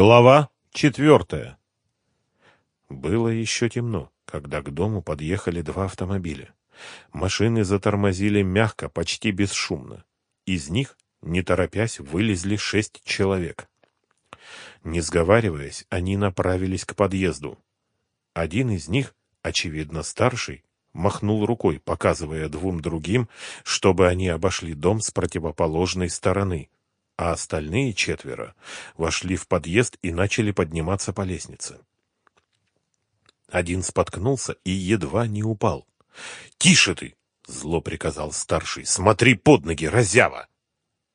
Глава четвертая. Было еще темно, когда к дому подъехали два автомобиля. Машины затормозили мягко, почти бесшумно. Из них, не торопясь, вылезли шесть человек. Не сговариваясь, они направились к подъезду. Один из них, очевидно старший, махнул рукой, показывая двум другим, чтобы они обошли дом с противоположной стороны, а остальные четверо вошли в подъезд и начали подниматься по лестнице. Один споткнулся и едва не упал. «Тише ты!» — зло приказал старший. «Смотри под ноги, разява!»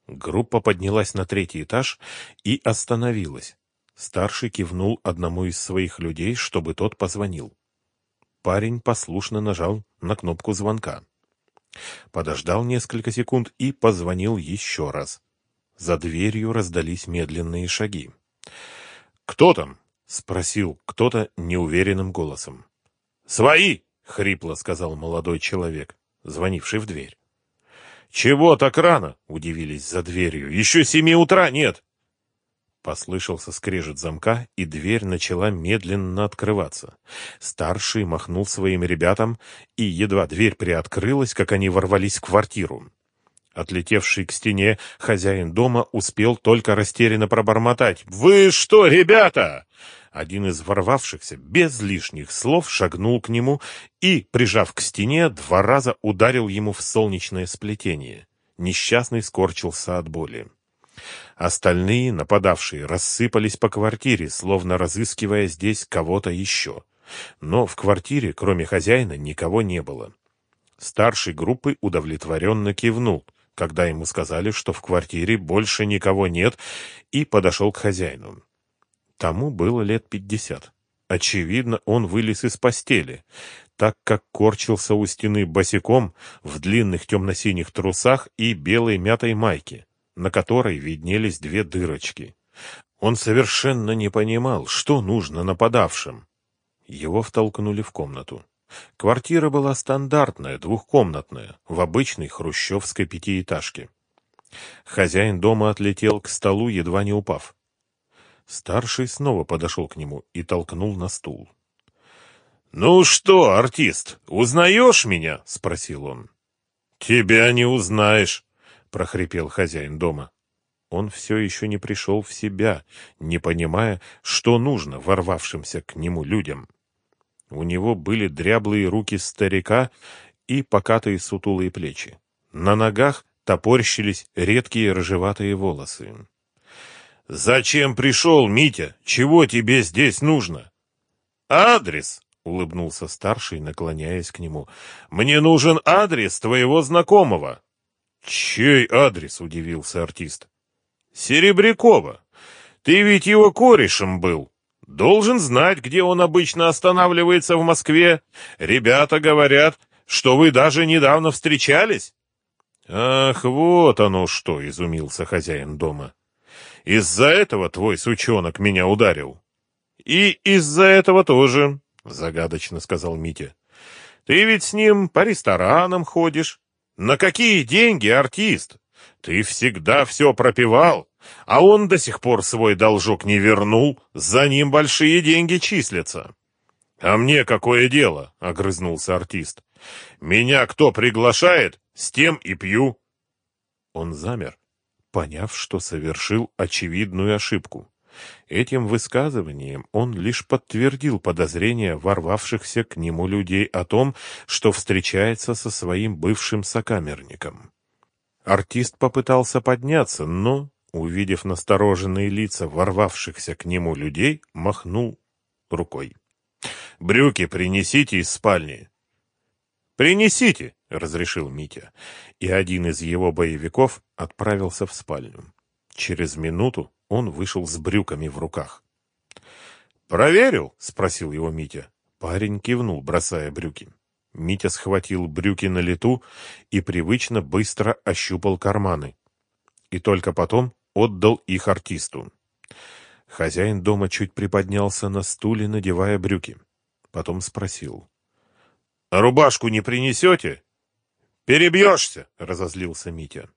Группа поднялась на третий этаж и остановилась. Старший кивнул одному из своих людей, чтобы тот позвонил. Парень послушно нажал на кнопку звонка. Подождал несколько секунд и позвонил еще раз. За дверью раздались медленные шаги. «Кто там?» — спросил кто-то неуверенным голосом. «Свои!» — хрипло сказал молодой человек, звонивший в дверь. «Чего так рано?» — удивились за дверью. «Еще семи утра нет!» Послышался скрежет замка, и дверь начала медленно открываться. Старший махнул своим ребятам, и едва дверь приоткрылась, как они ворвались в квартиру. Отлетевший к стене хозяин дома успел только растерянно пробормотать. «Вы что, ребята?» Один из ворвавшихся без лишних слов шагнул к нему и, прижав к стене, два раза ударил ему в солнечное сплетение. Несчастный скорчился от боли. Остальные, нападавшие, рассыпались по квартире, словно разыскивая здесь кого-то еще. Но в квартире, кроме хозяина, никого не было. Старший группы удовлетворенно кивнул — когда ему сказали, что в квартире больше никого нет, и подошел к хозяину. Тому было лет пятьдесят. Очевидно, он вылез из постели, так как корчился у стены босиком в длинных темно-синих трусах и белой мятой майке, на которой виднелись две дырочки. Он совершенно не понимал, что нужно нападавшим. Его втолкнули в комнату. Квартира была стандартная, двухкомнатная, в обычной хрущевской пятиэтажке. Хозяин дома отлетел к столу, едва не упав. Старший снова подошел к нему и толкнул на стул. «Ну что, артист, узнаешь меня?» — спросил он. «Тебя не узнаешь», — прохрипел хозяин дома. Он все еще не пришел в себя, не понимая, что нужно ворвавшимся к нему людям. У него были дряблые руки старика и покатые сутулые плечи. На ногах топорщились редкие рыжеватые волосы. «Зачем пришел, Митя? Чего тебе здесь нужно?» «Адрес!» — улыбнулся старший, наклоняясь к нему. «Мне нужен адрес твоего знакомого». «Чей адрес?» — удивился артист. «Серебрякова. Ты ведь его корешем был». Должен знать, где он обычно останавливается в Москве. Ребята говорят, что вы даже недавно встречались. Ах, вот оно что, изумился хозяин дома. Из-за этого твой сучонок меня ударил. И из-за этого тоже, загадочно сказал Митя. Ты ведь с ним по ресторанам ходишь. На какие деньги, артист? Ты всегда все пропивал. А он до сих пор свой должок не вернул, за ним большие деньги числятся. «А мне какое дело?» — огрызнулся артист. «Меня кто приглашает, с тем и пью». Он замер, поняв, что совершил очевидную ошибку. Этим высказыванием он лишь подтвердил подозрения ворвавшихся к нему людей о том, что встречается со своим бывшим сокамерником. Артист попытался подняться, но увидев настороженные лица ворвавшихся к нему людей, махнул рукой. «Брюки принесите из спальни!» «Принесите!» — разрешил Митя, и один из его боевиков отправился в спальню. Через минуту он вышел с брюками в руках. «Проверил?» — спросил его Митя. Парень кивнул, бросая брюки. Митя схватил брюки на лету и привычно быстро ощупал карманы. И только потом отдал их артисту. Хозяин дома чуть приподнялся на стуле, надевая брюки. Потом спросил. «А рубашку не принесете?» «Перебьешься!» — разозлился Митя.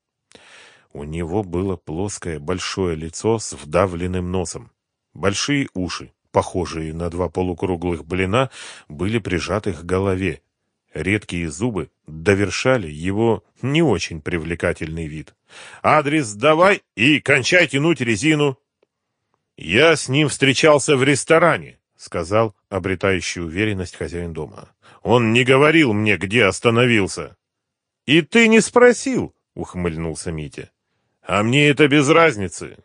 У него было плоское большое лицо с вдавленным носом. Большие уши, похожие на два полукруглых блина, были прижаты к голове. Редкие зубы довершали его не очень привлекательный вид. «Адрес давай и кончай тянуть резину!» «Я с ним встречался в ресторане», — сказал обретающий уверенность хозяин дома. «Он не говорил мне, где остановился». «И ты не спросил», — ухмыльнулся Митя. «А мне это без разницы».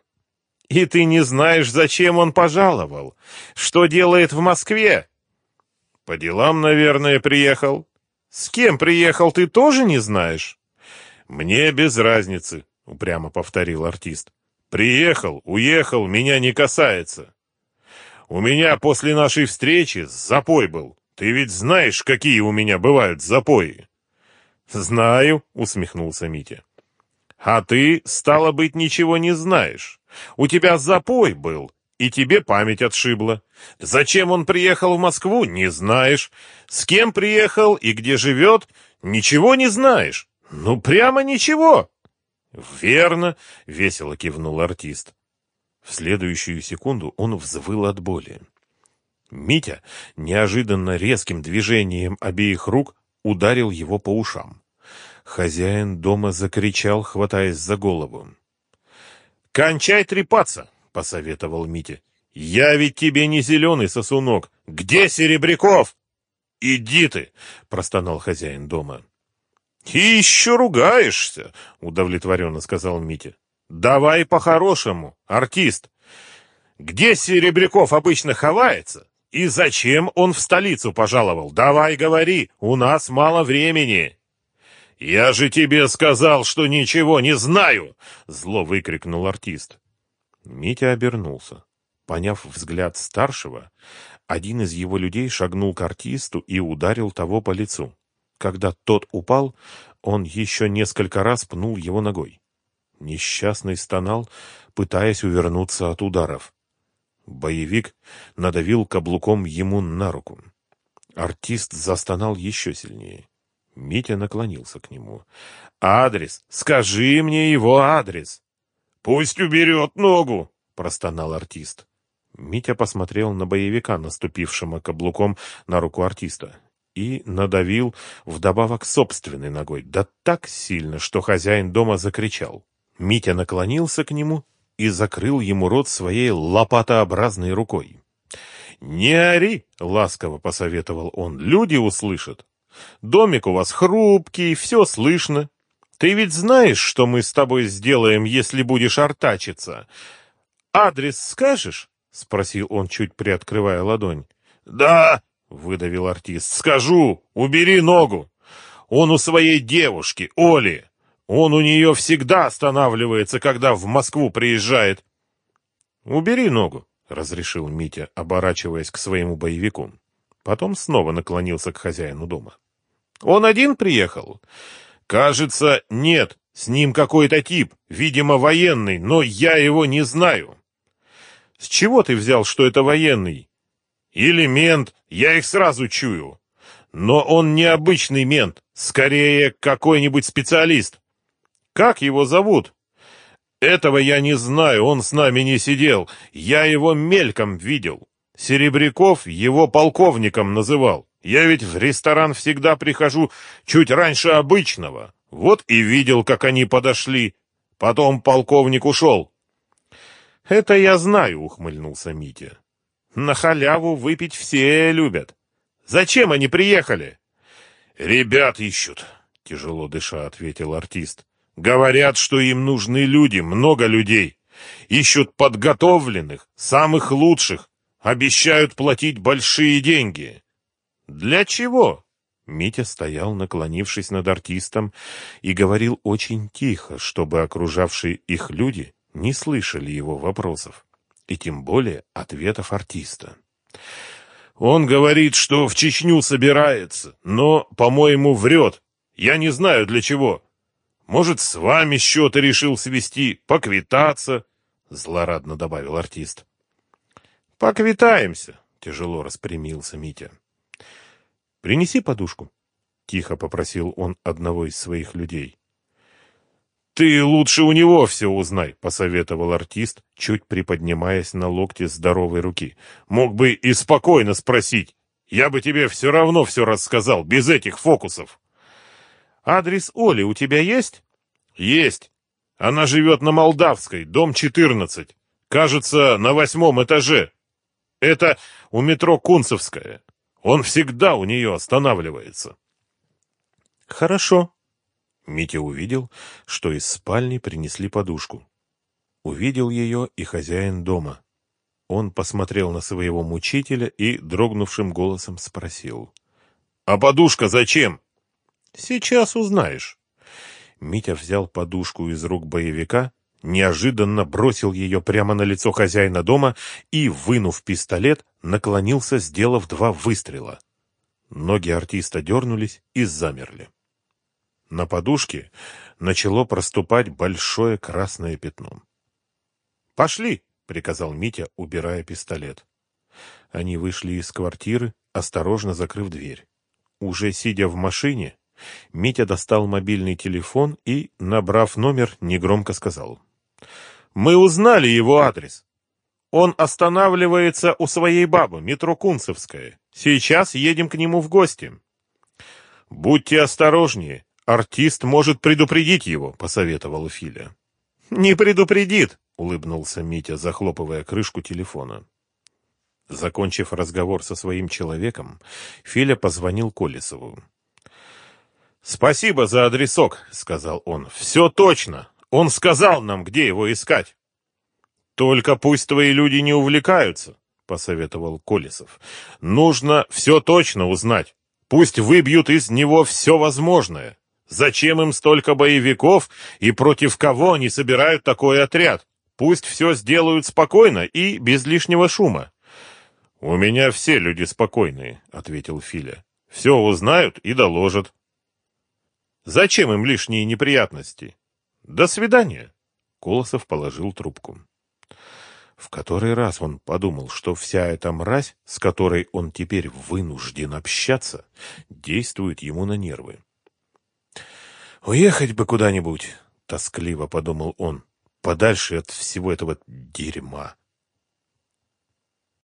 «И ты не знаешь, зачем он пожаловал? Что делает в Москве?» «По делам, наверное, приехал». «С кем приехал, ты тоже не знаешь?» «Мне без разницы», — упрямо повторил артист. Приехал, уехал, меня не касается. У меня после нашей встречи запой был. Ты ведь знаешь, какие у меня бывают запои. Знаю, усмехнулся Митя. А ты, стало быть, ничего не знаешь. У тебя запой был, и тебе память отшибла. Зачем он приехал в Москву, не знаешь. С кем приехал и где живет, ничего не знаешь. Ну, прямо ничего. «Верно!» — весело кивнул артист. В следующую секунду он взвыл от боли. Митя неожиданно резким движением обеих рук ударил его по ушам. Хозяин дома закричал, хватаясь за голову. «Кончай трепаться!» — посоветовал Митя. «Я ведь тебе не зеленый сосунок! Где Серебряков?» «Иди ты!» — простонал хозяин дома. «И еще ругаешься», — удовлетворенно сказал Митя. «Давай по-хорошему, артист. Где Серебряков обычно ховается? И зачем он в столицу пожаловал? Давай говори, у нас мало времени». «Я же тебе сказал, что ничего не знаю!» — зло выкрикнул артист. Митя обернулся. Поняв взгляд старшего, один из его людей шагнул к артисту и ударил того по лицу. Когда тот упал, он еще несколько раз пнул его ногой. Несчастный стонал, пытаясь увернуться от ударов. Боевик надавил каблуком ему на руку. Артист застонал еще сильнее. Митя наклонился к нему. «Адрес! Скажи мне его адрес!» «Пусть уберет ногу!» — простонал артист. Митя посмотрел на боевика, наступившего каблуком на руку артиста и надавил вдобавок собственной ногой, да так сильно, что хозяин дома закричал. Митя наклонился к нему и закрыл ему рот своей лопатообразной рукой. «Не ори!» — ласково посоветовал он. «Люди услышат. Домик у вас хрупкий, все слышно. Ты ведь знаешь, что мы с тобой сделаем, если будешь артачиться? Адрес скажешь?» — спросил он, чуть приоткрывая ладонь. «Да!» выдавил артист. «Скажу! Убери ногу! Он у своей девушки, Оли! Он у нее всегда останавливается, когда в Москву приезжает!» «Убери ногу!» — разрешил Митя, оборачиваясь к своему боевику. Потом снова наклонился к хозяину дома. «Он один приехал?» «Кажется, нет. С ним какой-то тип, видимо, военный, но я его не знаю». «С чего ты взял, что это военный?» Или мент, я их сразу чую. Но он не обычный мент, скорее какой-нибудь специалист. Как его зовут? Этого я не знаю, он с нами не сидел. Я его мельком видел. Серебряков его полковником называл. Я ведь в ресторан всегда прихожу чуть раньше обычного. Вот и видел, как они подошли. Потом полковник ушел. — Это я знаю, — ухмыльнулся Митя. На халяву выпить все любят. Зачем они приехали? Ребят ищут, тяжело дыша ответил артист. Говорят, что им нужны люди, много людей. Ищут подготовленных, самых лучших. Обещают платить большие деньги. Для чего? Митя стоял, наклонившись над артистом, и говорил очень тихо, чтобы окружавшие их люди не слышали его вопросов и тем более ответов артиста. Он говорит, что в Чечню собирается, но, по-моему, врет. Я не знаю для чего. Может, с вами счеты решил свести, поквитаться, — злорадно добавил артист. Поквитаемся, — тяжело распрямился Митя. Принеси подушку, — тихо попросил он одного из своих людей. «Ты лучше у него все узнай», — посоветовал артист, чуть приподнимаясь на локте здоровой руки. «Мог бы и спокойно спросить. Я бы тебе все равно все рассказал, без этих фокусов». «Адрес Оли у тебя есть?» «Есть. Она живет на Молдавской, дом 14. Кажется, на восьмом этаже. Это у метро Кунцевская. Он всегда у нее останавливается». «Хорошо», Митя увидел, что из спальни принесли подушку. Увидел ее и хозяин дома. Он посмотрел на своего мучителя и дрогнувшим голосом спросил. «А подушка зачем?» «Сейчас узнаешь». Митя взял подушку из рук боевика, неожиданно бросил ее прямо на лицо хозяина дома и, вынув пистолет, наклонился, сделав два выстрела. Ноги артиста дернулись и замерли. На подушке начало проступать большое красное пятно. «Пошли!» — приказал Митя, убирая пистолет. Они вышли из квартиры, осторожно закрыв дверь. Уже сидя в машине, Митя достал мобильный телефон и, набрав номер, негромко сказал. «Мы узнали его адрес. Он останавливается у своей бабы, метро Кунцевская. Сейчас едем к нему в гости». «Будьте осторожнее. Артист может предупредить его», — посоветовала Филя. «Не предупредит», — улыбнулся Митя, захлопывая крышку телефона. Закончив разговор со своим человеком, Филя позвонил Колесову. «Спасибо за адресок», — сказал он. «Все точно. Он сказал нам, где его искать». «Только пусть твои люди не увлекаются», — посоветовал Колесов. «Нужно все точно узнать. Пусть выбьют из него все возможное. Зачем им столько боевиков и против кого они собирают такой отряд? Пусть все сделают спокойно и без лишнего шума. — У меня все люди спокойные, — ответил Филя. — Все узнают и доложат. — Зачем им лишние неприятности? — До свидания. Колосов положил трубку. В который раз он подумал, что вся эта мразь, с которой он теперь вынужден общаться, действует ему на нервы. «Уехать бы куда-нибудь», — тоскливо подумал он, — «подальше от всего этого дерьма».